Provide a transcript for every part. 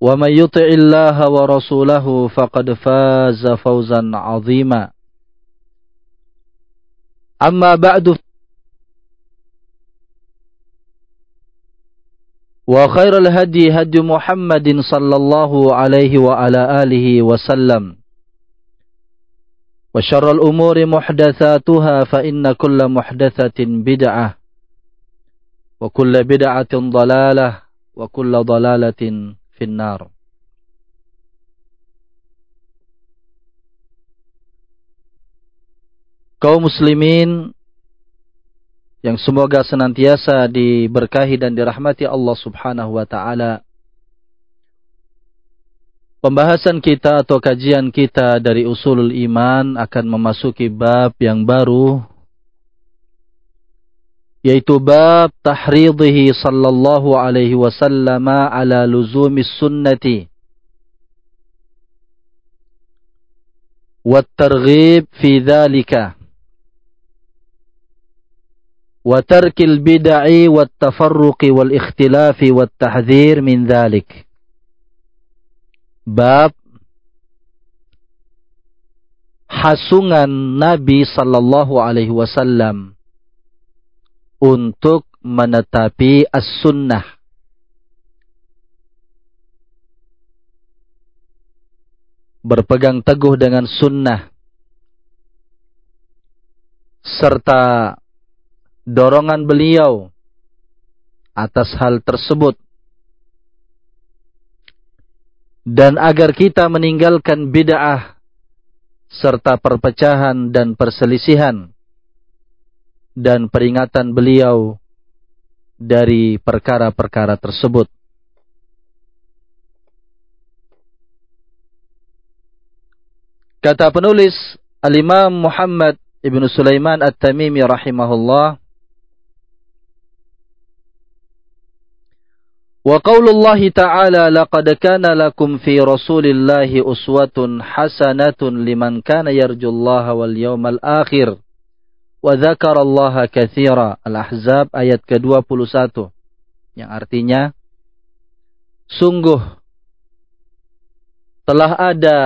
ومن يطع الله ورسوله فقد فاز فوزا عظيما. أما بعد وخير الهدي هدي محمد صلى الله عليه وعلى آله وسلم. وشر الأمور محدثاتها فإن كل محدثة بدعة وكل بدعة ضلالة وكل ضلالة finnar. Kaum muslimin yang semoga senantiasa diberkahi dan dirahmati Allah Subhanahu wa taala. Pembahasan kita atau kajian kita dari usulul iman akan memasuki bab yang baru yaitu bab tahridhihi sallallahu alaihi wasallam ala luzumis sunnati والترغيب في ذلك وترك البدع والتفرق والاختلاف والتحذير من ذلك bab hasungan Nabi sallallahu alaihi wasallam untuk menetapi as-sunnah. Berpegang teguh dengan sunnah. Serta dorongan beliau atas hal tersebut. Dan agar kita meninggalkan bid'ah serta perpecahan dan perselisihan dan peringatan beliau dari perkara-perkara tersebut. Kata penulis Al-Imam Muhammad Ibn Sulaiman At-Tamimi rahimahullah Wa qaulullahi ta'ala laqad kana lakum fi rasulillahi uswatun hasanatun liman kana yarjullaha wal yawmal akhir wa dzakarallaha katsira. Al-Ahzab ayat ke-21. Yang artinya sungguh telah ada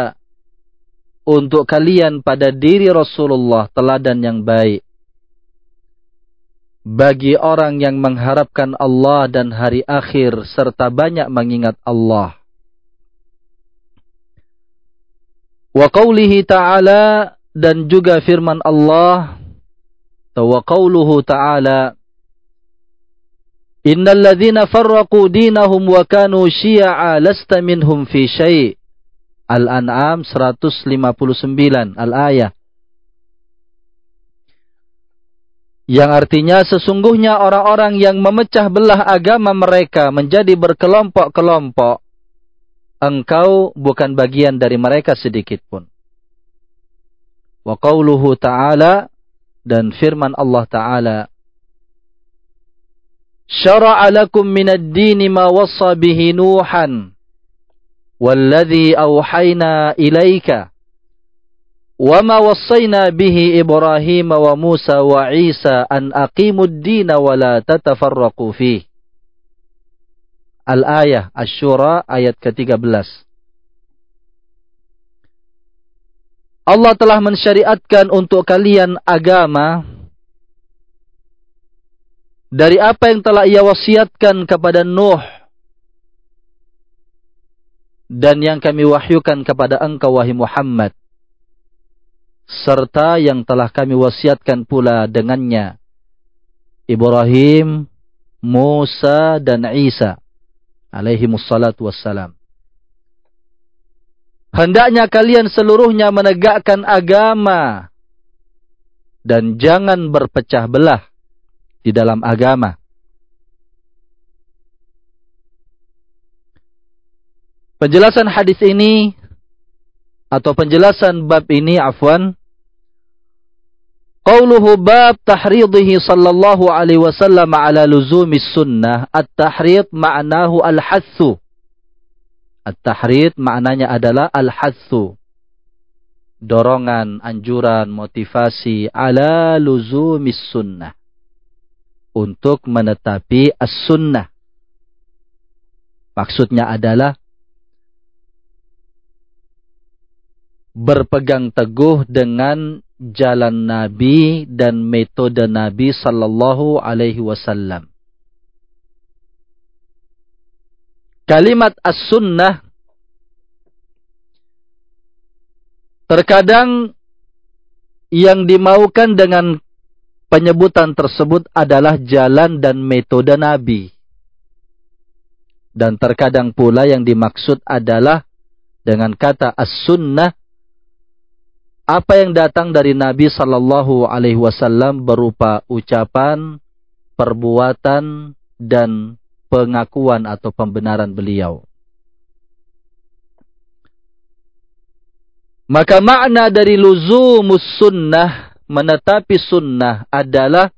untuk kalian pada diri Rasulullah teladan yang baik. Bagi orang yang mengharapkan Allah dan hari akhir serta banyak mengingat Allah. Wa qawlihi ta'ala dan juga firman Allah ta'ala Innal ladzina farraqu dinahum wa kanu syi'a lasta minhum fi syai' Al-An'am 159 al-ayah Yang artinya sesungguhnya orang-orang yang memecah belah agama mereka menjadi berkelompok-kelompok. Engkau bukan bagian dari mereka sedikit pun. Wa qawluhu ta'ala dan firman Allah Ta'ala. Syara'a lakum minad dini ma wassa bihi Nuhan. Walladhi awhayna ilaika. وما وصينا به إبراهيم وموسى وعيسى أن أقيموا الدين ولا تتفرقوا فيه Al-Ayah Ash-Shura ayat ke-13 Allah telah mensyariatkan untuk kalian agama dari apa yang telah ia wasiatkan kepada Nuh dan yang kami wahyukan kepada engkau wahai Muhammad serta yang telah kami wasiatkan pula dengannya Ibrahim, Musa dan Isa alaihi wassalam. Hendaknya kalian seluruhnya menegakkan agama dan jangan berpecah belah di dalam agama. Penjelasan hadis ini atau penjelasan bab ini afwan Qauluhu bab tahridhihi sallallahu alaihi wasallam ala luzumis sunnah. At-tahrid ma'nahu al-hathu. At-tahrid maknanya adalah al-hathu. Dorongan, anjuran, motivasi ala luzumis sunnah. Untuk menetapi as-sunnah. Maksudnya adalah berpegang teguh dengan jalan Nabi dan metode Nabi sallallahu alaihi wasallam. Kalimat as-sunnah terkadang yang dimaukan dengan penyebutan tersebut adalah jalan dan metode Nabi. Dan terkadang pula yang dimaksud adalah dengan kata as-sunnah apa yang datang dari Nabi sallallahu alaihi wasallam berupa ucapan, perbuatan dan pengakuan atau pembenaran beliau. Maka makna dari luzumus sunnah, menetapi sunnah adalah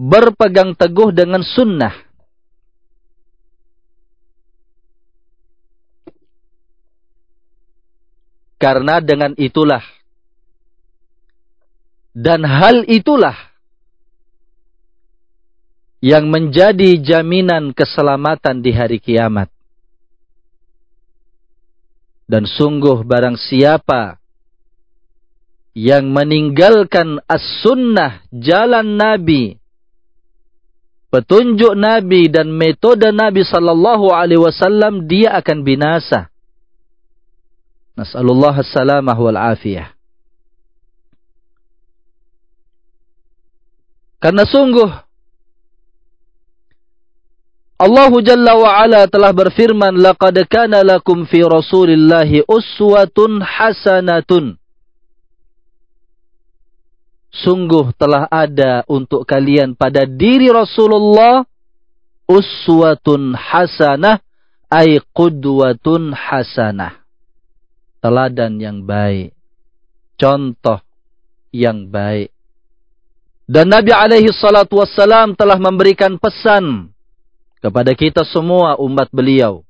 berpegang teguh dengan sunnah. Karena dengan itulah dan hal itulah yang menjadi jaminan keselamatan di hari kiamat. Dan sungguh barang siapa yang meninggalkan as-sunnah jalan Nabi, petunjuk Nabi dan metode Nabi sallallahu alaihi wasallam dia akan binasa. Nas'alullah as-salamah wal afiyah. Karena sungguh Allah Jalla wa Ala telah berfirman laqad kana lakum fi Rasulillahi uswatun hasanatun. Sungguh telah ada untuk kalian pada diri Rasulullah uswatun hasanah ay qudwatun hasanah. Teladan yang baik contoh yang baik. Dan Nabi alaihi salatu wassalam telah memberikan pesan kepada kita semua umat beliau.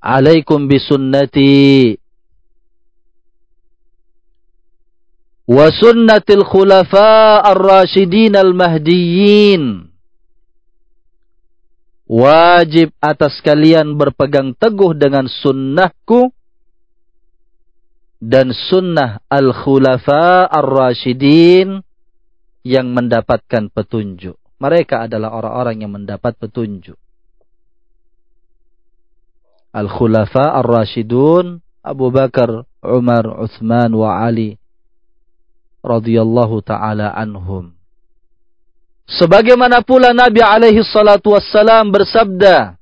Alaikum bisunnati wa sunnatil khulafa ar-rasyidin al-mahdiyyin. Wajib atas kalian berpegang teguh dengan sunnahku dan sunnah al-khulafa ar-rasyidin yang mendapatkan petunjuk. Mereka adalah orang-orang yang mendapat petunjuk. Al-khulafa ar-rasyidun Abu Bakar, Umar, Uthman wa Ali radhiyallahu taala anhum. Sebagaimana pula Nabi alaihi salatu wassalam bersabda,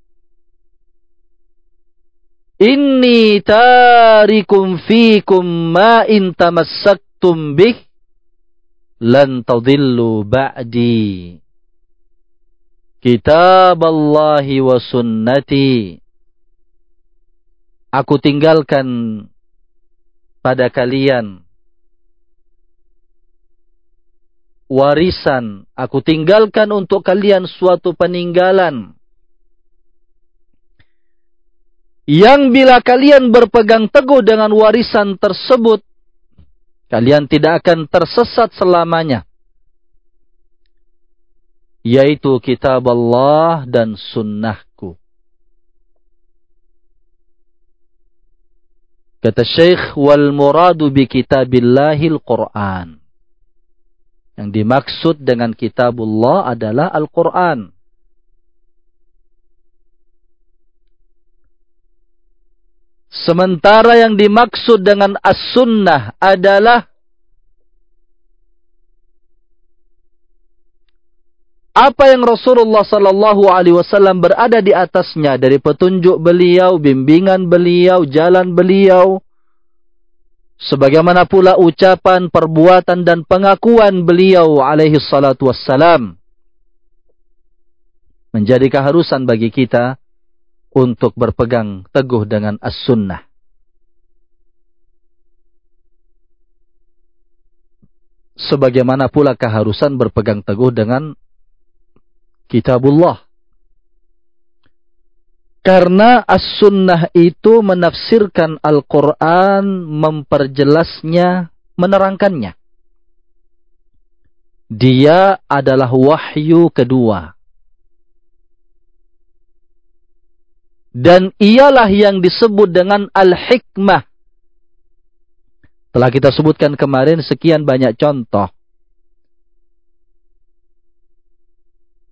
Inni tarikum fikum ma in tamassaktum bih lan tadillu ba'di kitab Allah wa sunnati. Aku tinggalkan pada kalian warisan. Aku tinggalkan untuk kalian suatu peninggalan. Yang bila kalian berpegang teguh dengan warisan tersebut kalian tidak akan tersesat selamanya yaitu kitab Allah dan sunnahku. Kata Syekh wal muradu bi kitabillahil Quran. Yang dimaksud dengan kitabullah adalah Al-Quran. Sementara yang dimaksud dengan as-sunnah adalah apa yang Rasulullah sallallahu alaihi wasallam berada di atasnya dari petunjuk beliau, bimbingan beliau, jalan beliau sebagaimana pula ucapan, perbuatan dan pengakuan beliau alaihi salatu wassalam menjadi keharusan bagi kita untuk berpegang teguh dengan as-sunnah. Sebagaimana pula keharusan berpegang teguh dengan kitabullah. Karena as-sunnah itu menafsirkan Al-Quran, memperjelasnya, menerangkannya. Dia adalah wahyu kedua. Dan ialah yang disebut dengan al-hikmah. Telah kita sebutkan kemarin sekian banyak contoh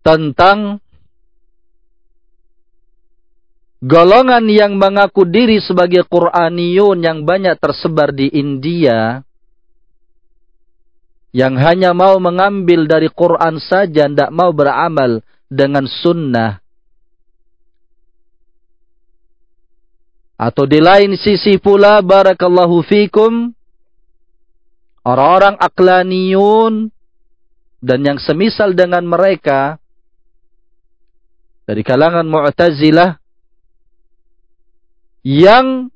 tentang golongan yang mengaku diri sebagai Qur'aniyun yang banyak tersebar di India yang hanya mau mengambil dari Quran saja tidak mau beramal dengan sunnah. Atau di lain sisi pula barakallahu fikum orang-orang aklaniyun dan yang semisal dengan mereka dari kalangan Mu'tazilah yang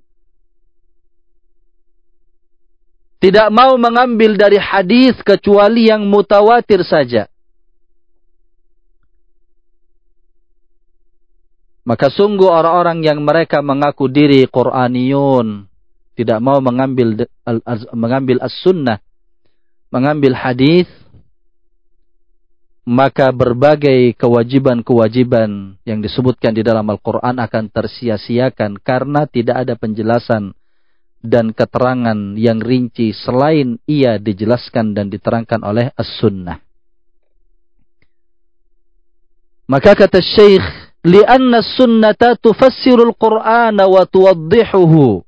tidak mau mengambil dari hadis kecuali yang mutawatir saja. Maka sungguh orang-orang yang mereka mengaku diri Qur'aniyun tidak mau mengambil mengambil as-sunnah, mengambil hadis maka berbagai kewajiban-kewajiban yang disebutkan di dalam Al-Quran akan tersia-siakan karena tidak ada penjelasan dan keterangan yang rinci selain ia dijelaskan dan diterangkan oleh As-Sunnah. Maka kata Syekh, "Lianna sunnata tufassiru al-Qur'an wa tuwaddihuhu."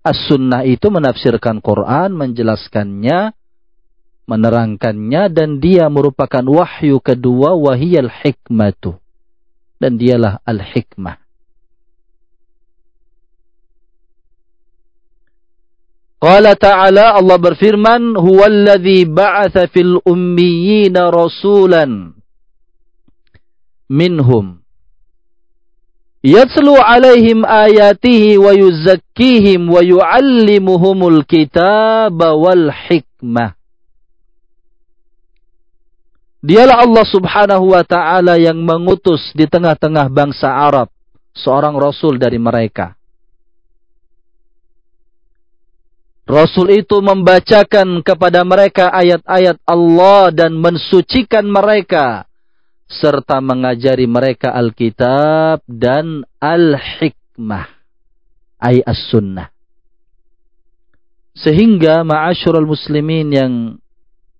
As-Sunnah itu menafsirkan Quran, menjelaskannya, menerangkannya dan dia merupakan wahyu kedua wahiyal hikmatu dan dialah al-hikmah. Qala ta'ala Allah berfirman huwallazi ba'atha fil ummiyina rasulan minhum yatslu alaihim ayatihi wa yuzakkihim wa yuallimuhumul kitaba wal hikmah Dialah Allah subhanahu wa ta'ala yang mengutus di tengah-tengah bangsa Arab seorang Rasul dari mereka. Rasul itu membacakan kepada mereka ayat-ayat Allah dan mensucikan mereka. Serta mengajari mereka Alkitab dan Al-Hikmah. Ay As-Sunnah. Sehingga ma'asyurul muslimin yang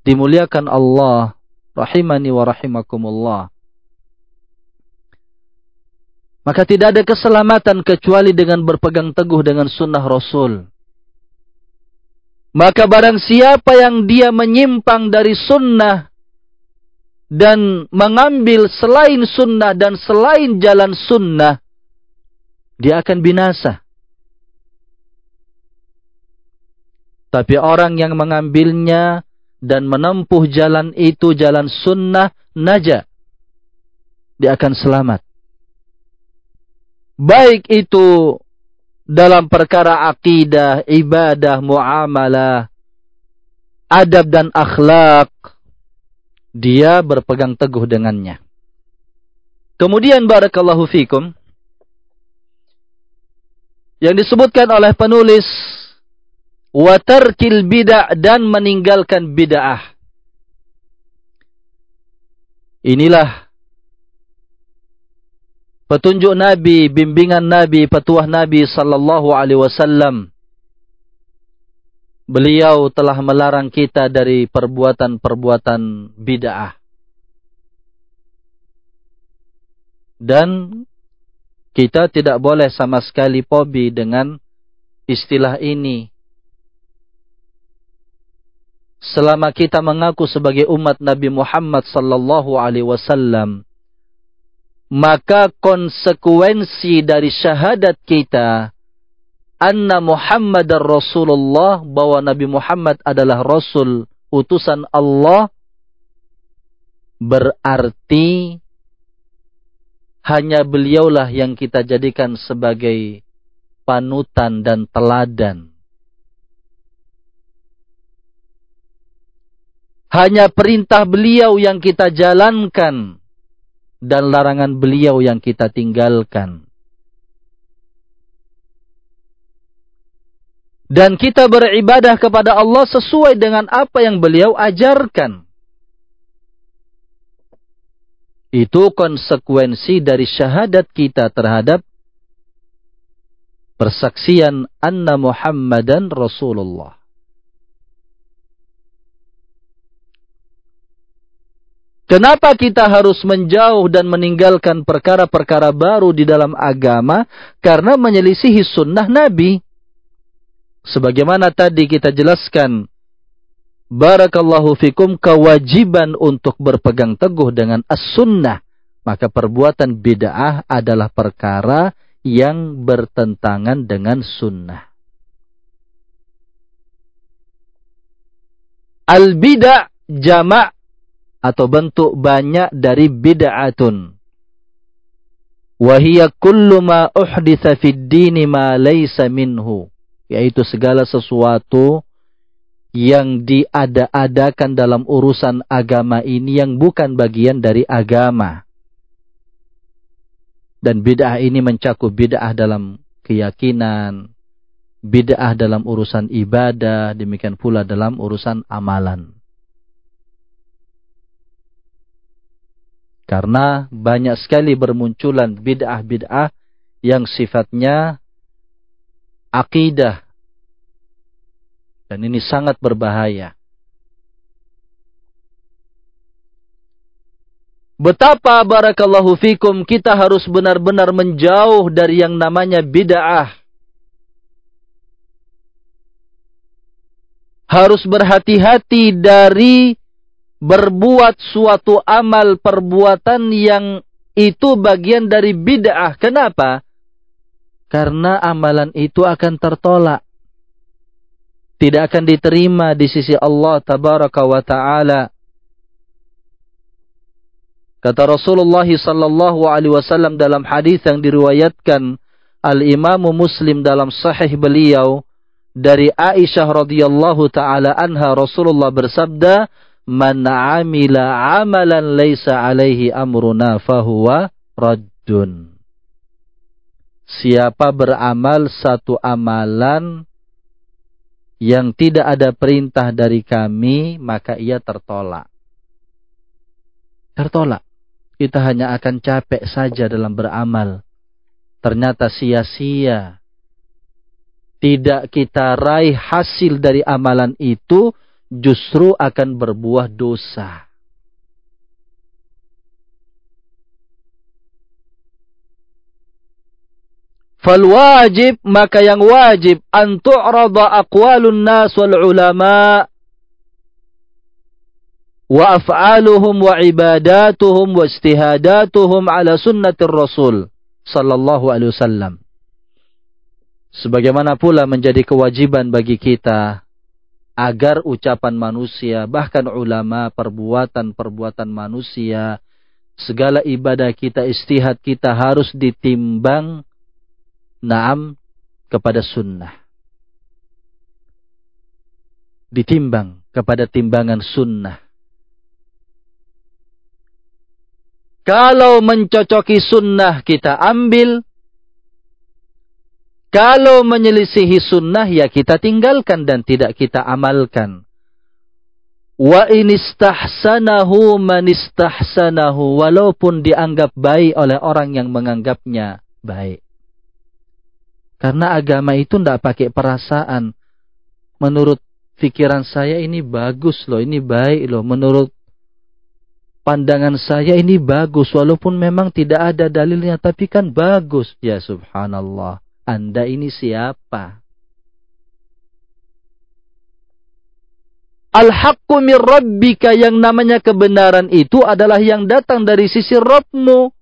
dimuliakan Allah rahimani wa rahimakumullah. Maka tidak ada keselamatan kecuali dengan berpegang teguh dengan sunnah Rasul. Maka barang siapa yang dia menyimpang dari sunnah dan mengambil selain sunnah dan selain jalan sunnah, dia akan binasa. Tapi orang yang mengambilnya dan menempuh jalan itu jalan sunnah naja dia akan selamat baik itu dalam perkara akidah, ibadah, muamalah, adab dan akhlak, dia berpegang teguh dengannya. Kemudian barakallahu fikum yang disebutkan oleh penulis watarkil bid'ah dan meninggalkan bid'ah. Inilah petunjuk Nabi, bimbingan Nabi, petuah Nabi sallallahu alaihi wasallam. Beliau telah melarang kita dari perbuatan-perbuatan bid'ah. Dan kita tidak boleh sama sekali pobi dengan istilah ini. Selama kita mengaku sebagai umat Nabi Muhammad sallallahu alaihi wasallam, maka konsekuensi dari syahadat kita anna Muhammad Rasulullah bahwa Nabi Muhammad adalah rasul utusan Allah berarti hanya beliaulah yang kita jadikan sebagai panutan dan teladan hanya perintah beliau yang kita jalankan dan larangan beliau yang kita tinggalkan. Dan kita beribadah kepada Allah sesuai dengan apa yang beliau ajarkan. Itu konsekuensi dari syahadat kita terhadap persaksian anna Muhammadan Rasulullah. Kenapa kita harus menjauh dan meninggalkan perkara-perkara baru di dalam agama? Karena menyelisihi sunnah Nabi. Sebagaimana tadi kita jelaskan, Barakallahu fikum kewajiban untuk berpegang teguh dengan as-sunnah. Maka perbuatan bid'ah adalah perkara yang bertentangan dengan sunnah. Al-bid'ah jama' atau bentuk banyak dari bid'atun. Wahia kullu ma uhditha fid dini ma laysa minhu. Yaitu segala sesuatu yang diada-adakan dalam urusan agama ini yang bukan bagian dari agama. Dan bid'ah ini mencakup bid'ah dalam keyakinan, bid'ah dalam urusan ibadah, demikian pula dalam urusan amalan. Karena banyak sekali bermunculan bid'ah-bid'ah yang sifatnya akidah. Dan ini sangat berbahaya. Betapa barakallahu fikum kita harus benar-benar menjauh dari yang namanya bid'ah. Harus berhati-hati dari berbuat suatu amal perbuatan yang itu bagian dari bid'ah. Kenapa? Karena amalan itu akan tertolak. Tidak akan diterima di sisi Allah tabaraka wa ta'ala. Kata Rasulullah sallallahu alaihi wasallam dalam hadis yang diriwayatkan Al-Imam Muslim dalam sahih beliau dari Aisyah radhiyallahu taala anha Rasulullah bersabda man amila amalan laisa alaihi amruna fahuwa raddun. Siapa beramal satu amalan yang tidak ada perintah dari kami, maka ia tertolak. Tertolak. Kita hanya akan capek saja dalam beramal. Ternyata sia-sia. Tidak kita raih hasil dari amalan itu, justru akan berbuah dosa. Falwajib maka yang wajib an tu'rada aqwalun nas wal ulama wa af'aluhum wa ibadatuhum wa istihadatuhum ala sunnatir rasul sallallahu alaihi wasallam. Sebagaimana pula menjadi kewajiban bagi kita agar ucapan manusia, bahkan ulama, perbuatan-perbuatan manusia, segala ibadah kita, istihad kita harus ditimbang naam kepada sunnah. Ditimbang kepada timbangan sunnah. Kalau mencocoki sunnah kita ambil, kalau menyelisihi sunnah ya kita tinggalkan dan tidak kita amalkan. Wa inistahsanahu manistahsanahu. Walaupun dianggap baik oleh orang yang menganggapnya baik. Karena agama itu tidak pakai perasaan. Menurut pikiran saya ini bagus loh, ini baik loh. Menurut pandangan saya ini bagus. Walaupun memang tidak ada dalilnya, tapi kan bagus. Ya subhanallah. Anda ini siapa? Al-haqqu min rabbika yang namanya kebenaran itu adalah yang datang dari sisi Rabbmu.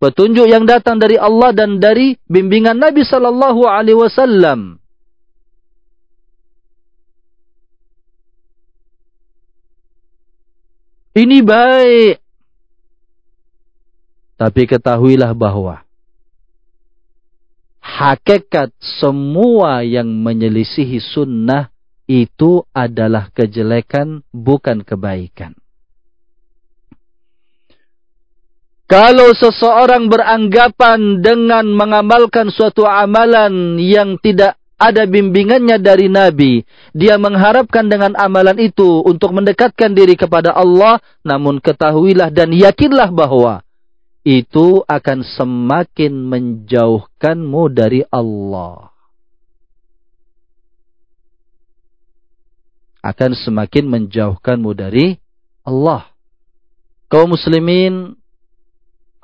Petunjuk yang datang dari Allah dan dari bimbingan Nabi sallallahu alaihi wasallam. Ini baik. Tapi ketahuilah bahwa hakikat semua yang menyelisihi sunnah itu adalah kejelekan bukan kebaikan. Kalau seseorang beranggapan dengan mengamalkan suatu amalan yang tidak ada bimbingannya dari Nabi, dia mengharapkan dengan amalan itu untuk mendekatkan diri kepada Allah, namun ketahuilah dan yakinlah bahwa itu akan semakin menjauhkanmu dari Allah. Akan semakin menjauhkanmu dari Allah. Kaum muslimin,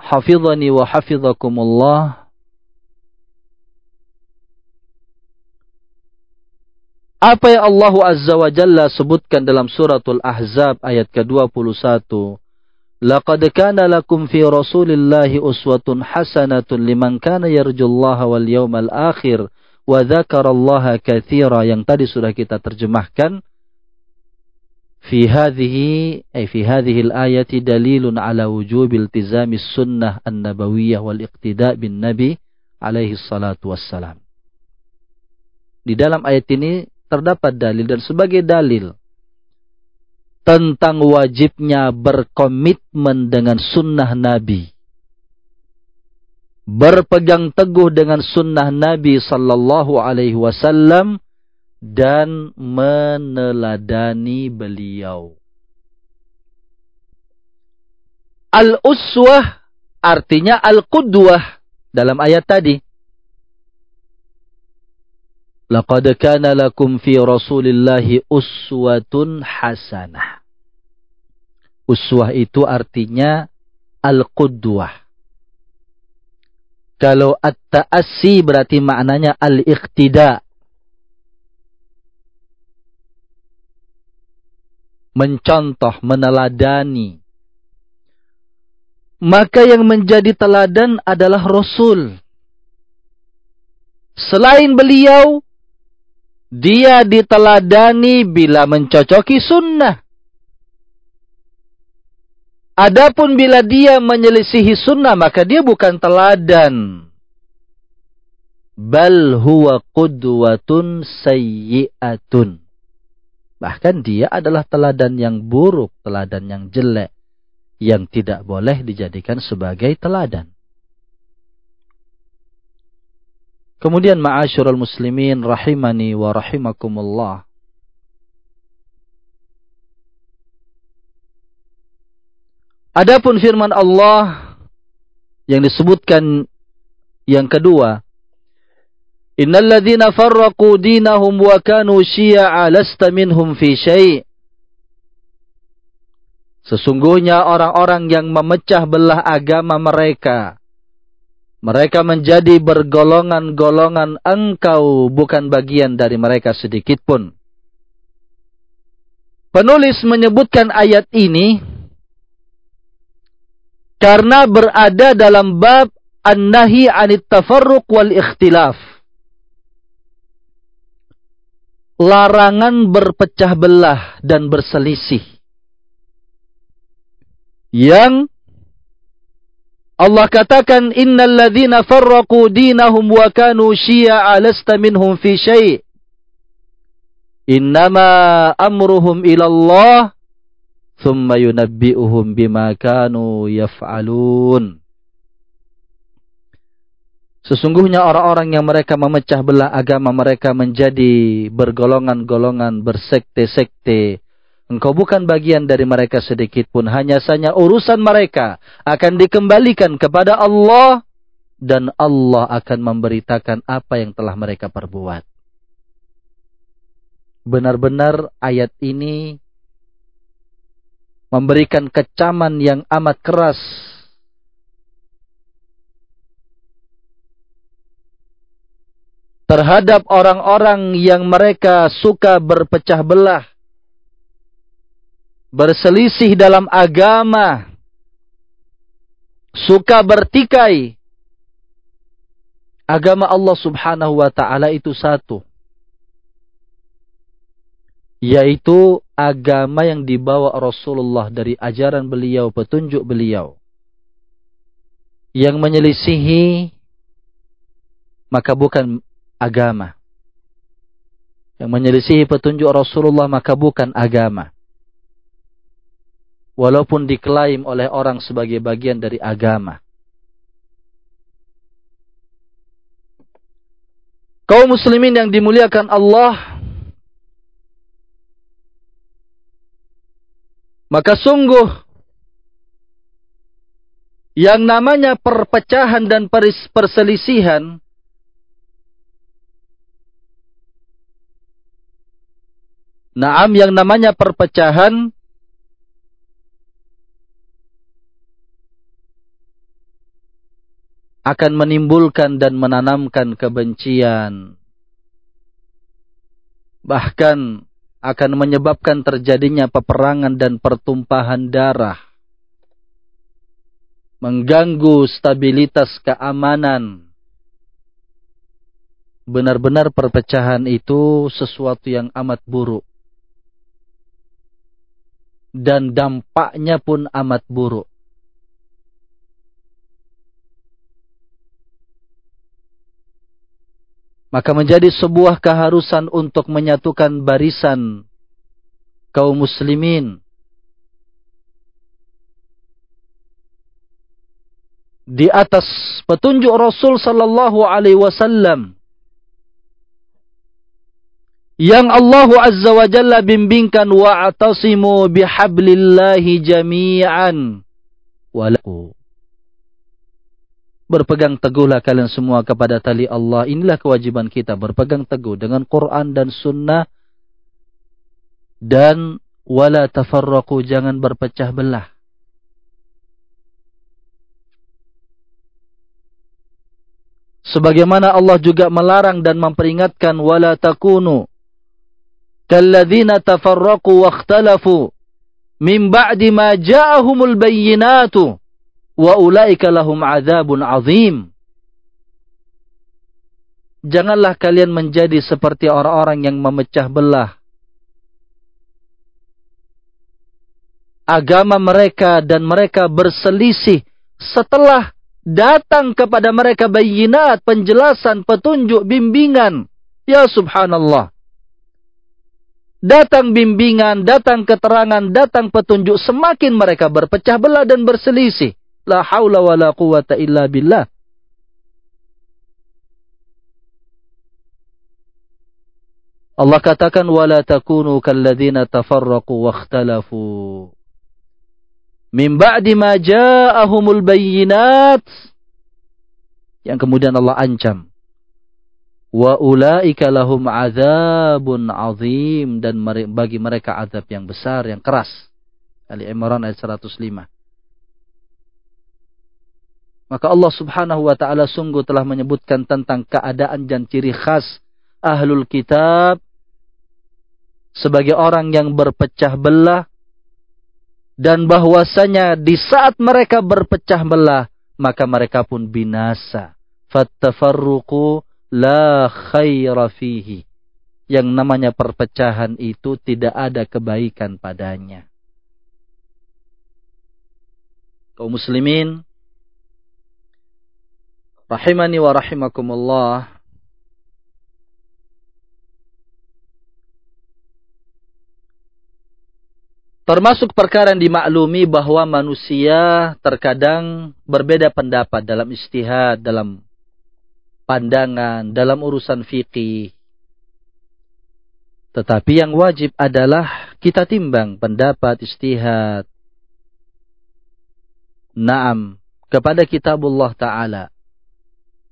hafizani wa hafizakumullah. Apa yang Allah Azza wa Jalla sebutkan dalam suratul Ahzab ayat ke-21 Laqad kana lakum fi Rasulillahi uswatun hasanatun liman kana yarjullaha wal yawmal akhir wa dzakarallaha katsira yang tadi sudah kita terjemahkan fi hadhihi ay fi hadhihi al-ayati dalilun ala wujub iltizami sunnah an-nabawiyah wal iqtida' bin nabi alaihi salatu wassalam. Di dalam ayat ini terdapat dalil dan sebagai dalil tentang wajibnya berkomitmen dengan sunnah Nabi. Berpegang teguh dengan sunnah Nabi sallallahu alaihi wasallam dan meneladani beliau. Al-uswah artinya al-qudwah dalam ayat tadi. Laqad kana lakum fi Rasulillahi uswatun hasanah. Uswah itu artinya al-qudwah. Kalau at-ta'assi berarti maknanya al-iqtida. Mencontoh, meneladani. Maka yang menjadi teladan adalah Rasul. Selain beliau, dia diteladani bila mencocoki sunnah. Adapun bila dia menyelisihi sunnah maka dia bukan teladan. Bal huwa qudwatun sayyi'atun. Bahkan dia adalah teladan yang buruk, teladan yang jelek. Yang tidak boleh dijadikan sebagai teladan. Kemudian ma'asyurul muslimin rahimani wa rahimakumullah. Adapun firman Allah yang disebutkan yang kedua, Innal ladzina farraqu dinahum wa kanu syi'a lasta minhum fi syai' Sesungguhnya orang-orang yang memecah belah agama mereka mereka menjadi bergolongan-golongan engkau bukan bagian dari mereka sedikit pun. Penulis menyebutkan ayat ini karena berada dalam bab an-nahi anit tafarruq wal ikhtilaf. larangan berpecah belah dan berselisih. Yang Allah katakan innal ladzina farraqu dinahum wa kanu syi'a lasta minhum fi syai' innama amruhum ila Allah thumma yunabbi'uhum bima kanu yaf'alun. Sesungguhnya orang-orang yang mereka memecah belah agama mereka menjadi bergolongan-golongan, bersekte-sekte, Engkau bukan bagian dari mereka sedikit pun. Hanya saja urusan mereka akan dikembalikan kepada Allah. Dan Allah akan memberitakan apa yang telah mereka perbuat. Benar-benar ayat ini memberikan kecaman yang amat keras terhadap orang-orang yang mereka suka berpecah belah berselisih dalam agama, suka bertikai. Agama Allah subhanahu wa ta'ala itu satu. Yaitu agama yang dibawa Rasulullah dari ajaran beliau, petunjuk beliau. Yang menyelisihi, maka bukan agama. Yang menyelisihi petunjuk Rasulullah, maka bukan agama walaupun diklaim oleh orang sebagai bagian dari agama. Kaum muslimin yang dimuliakan Allah, maka sungguh yang namanya perpecahan dan perselisihan Naam yang namanya perpecahan akan menimbulkan dan menanamkan kebencian. Bahkan akan menyebabkan terjadinya peperangan dan pertumpahan darah. Mengganggu stabilitas keamanan. Benar-benar perpecahan itu sesuatu yang amat buruk. Dan dampaknya pun amat buruk. Maka menjadi sebuah keharusan untuk menyatukan barisan kaum muslimin. Di atas petunjuk Rasul sallallahu alaihi wasallam yang Allah Azza wa Jalla bimbingkan wa'tasimu bihablillahi jami'an walaku Berpegang teguhlah kalian semua kepada tali Allah. Inilah kewajiban kita berpegang teguh dengan Quran dan Sunnah. Dan wala tafarraqu jangan berpecah belah. Sebagaimana Allah juga melarang dan memperingatkan wala takunu kalladzina tafarraqu wakhtalafu min ba'di ma ja'ahumul bayyinatu wa ulaika lahum adzabun azim. Janganlah kalian menjadi seperti orang-orang yang memecah belah agama mereka dan mereka berselisih setelah datang kepada mereka bayinat, penjelasan, petunjuk, bimbingan. Ya subhanallah. Datang bimbingan, datang keterangan, datang petunjuk, semakin mereka berpecah belah dan berselisih. La haula wa la quwata illa billah. Allah katakan wala takunu kalladzina tafarraqu wakhtalafu min ba'di ma ja'ahumul bayyinat. Yang kemudian Allah ancam. Wa ulaika lahum adzabun azim. Dan bagi mereka azab yang besar yang keras. Ali Imran ayat 105 maka Allah subhanahu wa ta'ala sungguh telah menyebutkan tentang keadaan dan ciri khas ahlul kitab sebagai orang yang berpecah belah dan bahwasanya di saat mereka berpecah belah maka mereka pun binasa fattafarruqu la khaira fihi yang namanya perpecahan itu tidak ada kebaikan padanya. Kaum muslimin rahimani wa rahimakumullah Termasuk perkara yang dimaklumi bahwa manusia terkadang berbeda pendapat dalam istihad, dalam pandangan, dalam urusan fikih. Tetapi yang wajib adalah kita timbang pendapat istihad. Naam, kepada kitabullah Ta'ala.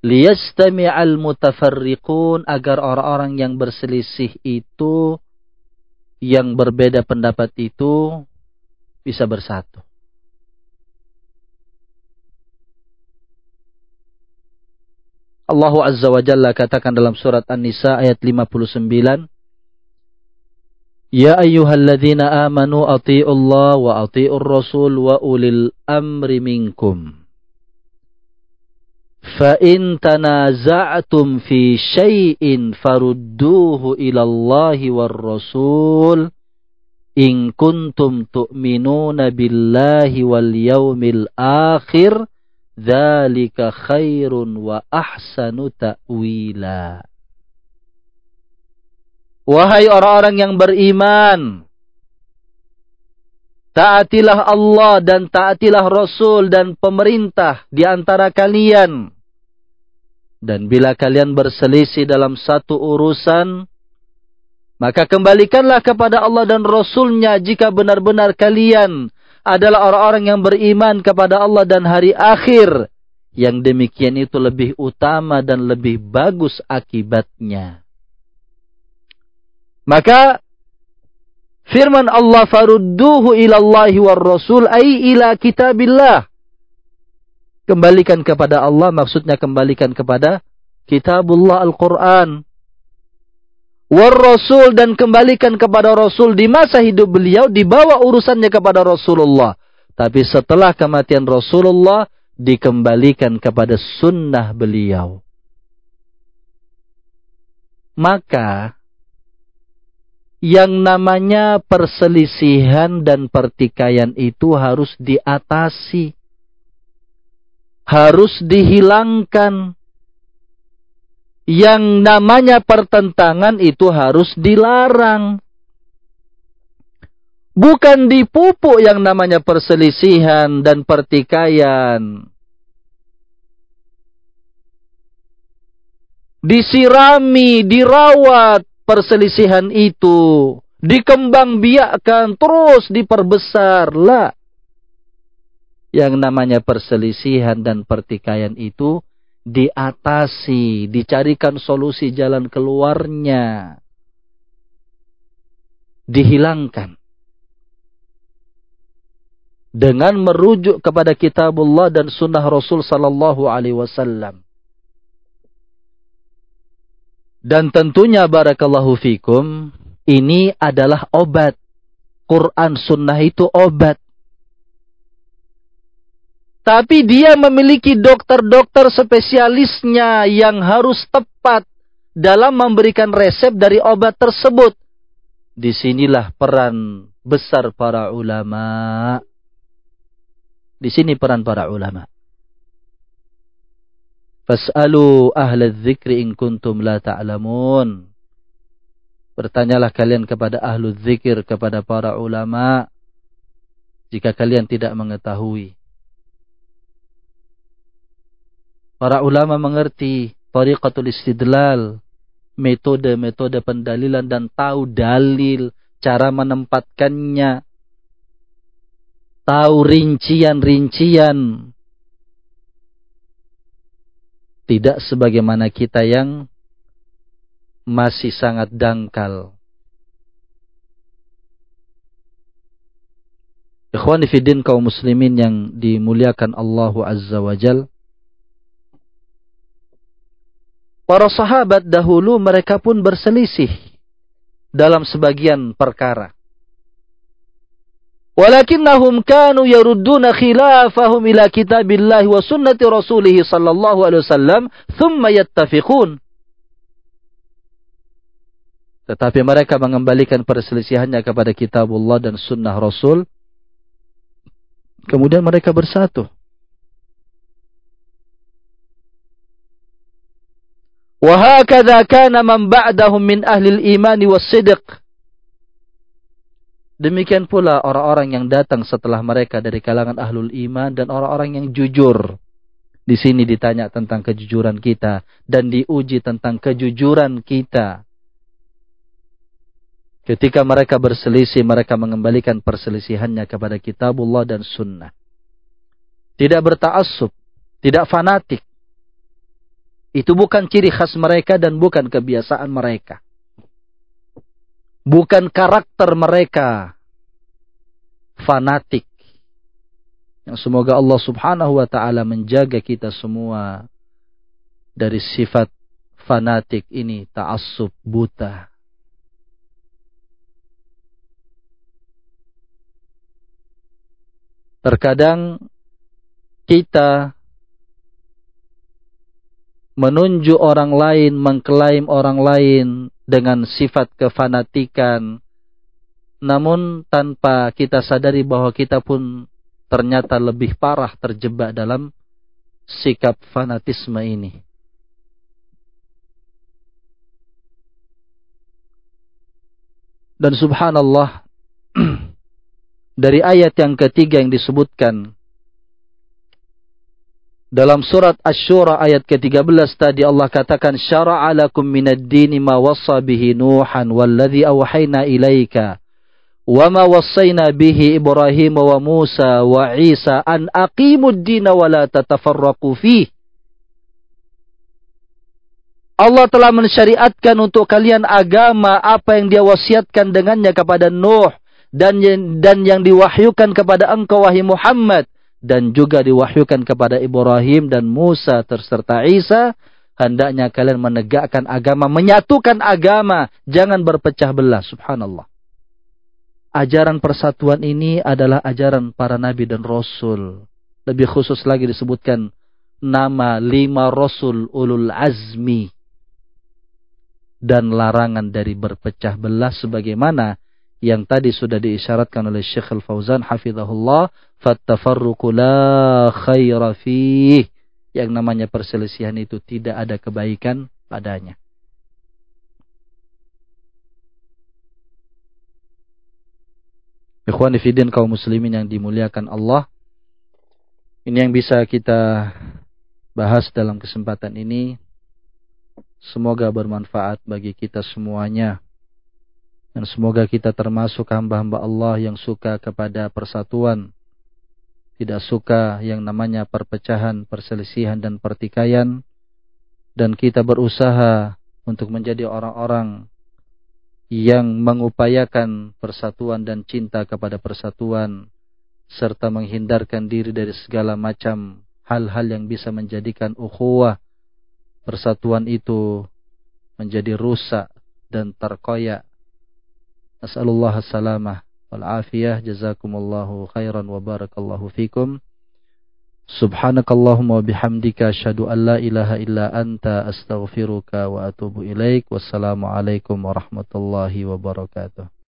Liyastami'al mutafarriqun agar orang-orang yang berselisih itu yang berbeda pendapat itu bisa bersatu. Allah Azza wa Jalla katakan dalam surat An-Nisa ayat 59 Ya ayyuhalladzina amanu Allah wa ati'ur rasul wa ulil amri minkum fa in tanaza'tum fi syai'in farudduhu ila Allah war Rasul in kuntum tu'minuna billahi wal yaumil akhir dzalika khairun wa ahsanu ta'wila Wahai orang-orang yang beriman Taatilah Allah dan taatilah Rasul dan pemerintah di antara kalian. Dan bila kalian berselisih dalam satu urusan, maka kembalikanlah kepada Allah dan Rasulnya jika benar-benar kalian adalah orang-orang yang beriman kepada Allah dan hari akhir. Yang demikian itu lebih utama dan lebih bagus akibatnya. Maka firman Allah farudduhu ilallahi war rasul ay ila kitabillah Kembalikan kepada Allah maksudnya kembalikan kepada kitabullah Al-Quran. War Rasul dan kembalikan kepada Rasul di masa hidup beliau dibawa urusannya kepada Rasulullah. Tapi setelah kematian Rasulullah dikembalikan kepada sunnah beliau. Maka yang namanya perselisihan dan pertikaian itu harus diatasi harus dihilangkan. Yang namanya pertentangan itu harus dilarang. Bukan dipupuk yang namanya perselisihan dan pertikaian. Disirami, dirawat perselisihan itu. Dikembang biakkan, terus diperbesar. Lah yang namanya perselisihan dan pertikaian itu diatasi, dicarikan solusi jalan keluarnya, dihilangkan. Dengan merujuk kepada kitabullah dan sunnah Rasul sallallahu alaihi wasallam. Dan tentunya barakallahu fikum, ini adalah obat. Quran sunnah itu obat tapi dia memiliki dokter-dokter spesialisnya yang harus tepat dalam memberikan resep dari obat tersebut. Di sinilah peran besar para ulama. Di sini peran para ulama. Fas'alu ahla dzikri in kuntum la ta'lamun. Bertanyalah kalian kepada ahlu dzikir, kepada para ulama. Jika kalian tidak mengetahui. Para ulama mengerti tariqatul istidlal, metode-metode pendalilan dan tahu dalil, cara menempatkannya, tahu rincian-rincian. Tidak sebagaimana kita yang masih sangat dangkal. Ikhwani fiddin kaum muslimin yang dimuliakan Allah Azza wa Jalla. Para sahabat dahulu mereka pun berselisih dalam sebagian perkara. Walakinnahum kanu yarudduna khilafahum ila kitabillahi wa sunnati rasulih sallallahu alaihi wasallam thumma yattafiqun. Tetapi mereka mengembalikan perselisihannya kepada kitabullah dan sunnah Rasul. Kemudian mereka bersatu. وهكذا كان من بعدهم من أهل الإيمان والصدق Demikian pula orang-orang yang datang setelah mereka dari kalangan ahlul iman dan orang-orang yang jujur. Di sini ditanya tentang kejujuran kita dan diuji tentang kejujuran kita. Ketika mereka berselisih, mereka mengembalikan perselisihannya kepada kitabullah dan sunnah. Tidak bertaassub, tidak fanatik, itu bukan ciri khas mereka dan bukan kebiasaan mereka. Bukan karakter mereka. Fanatik. Yang semoga Allah subhanahu wa ta'ala menjaga kita semua dari sifat fanatik ini, ta'assub, buta. Terkadang kita menunjuk orang lain, mengklaim orang lain dengan sifat kefanatikan, namun tanpa kita sadari bahwa kita pun ternyata lebih parah terjebak dalam sikap fanatisme ini. Dan subhanallah, dari ayat yang ketiga yang disebutkan dalam surat Asy-Syura ayat ke-13 tadi Allah katakan syara'a lakum minad dini ma wassa bihi Nuhan walladzi awhayna ilaika wa ma wassayna bihi Ibrahim wa Musa wa Isa an aqimud dina wa la tatafarraqu fih. Allah telah mensyariatkan untuk kalian agama apa yang dia wasiatkan dengannya kepada Nuh dan dan yang diwahyukan kepada engkau wahai Muhammad dan juga diwahyukan kepada Ibrahim dan Musa terserta Isa hendaknya kalian menegakkan agama menyatukan agama. Jangan berpecah belah subhanallah. Ajaran persatuan ini adalah ajaran para nabi dan rasul. Lebih khusus lagi disebutkan nama lima rasul ulul azmi dan larangan dari berpecah belah sebagaimana yang tadi sudah diisyaratkan oleh Syekh Al-Fauzan hafizahullah fattafarruqu la khaira fih. Yang namanya perselisihan itu tidak ada kebaikan padanya. Ikhwan fillah kaum muslimin yang dimuliakan Allah ini yang bisa kita bahas dalam kesempatan ini. Semoga bermanfaat bagi kita semuanya dan semoga kita termasuk hamba-hamba Allah yang suka kepada persatuan. Tidak suka yang namanya perpecahan, perselisihan, dan pertikaian. Dan kita berusaha untuk menjadi orang-orang yang mengupayakan persatuan dan cinta kepada persatuan. Serta menghindarkan diri dari segala macam hal-hal yang bisa menjadikan ukhuwah. Persatuan itu menjadi rusak dan terkoyak As'alullah salamah wal afiyah. Jazakumullahu khairan wa barakallahu fikum. Subhanakallahumma bihamdika asyhadu an la ilaha illa anta astaghfiruka wa atubu ilaik. Wassalamualaikum warahmatullahi wabarakatuh.